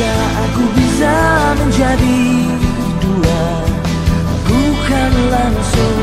Jika aku bisa menjadi dua Bukan langsung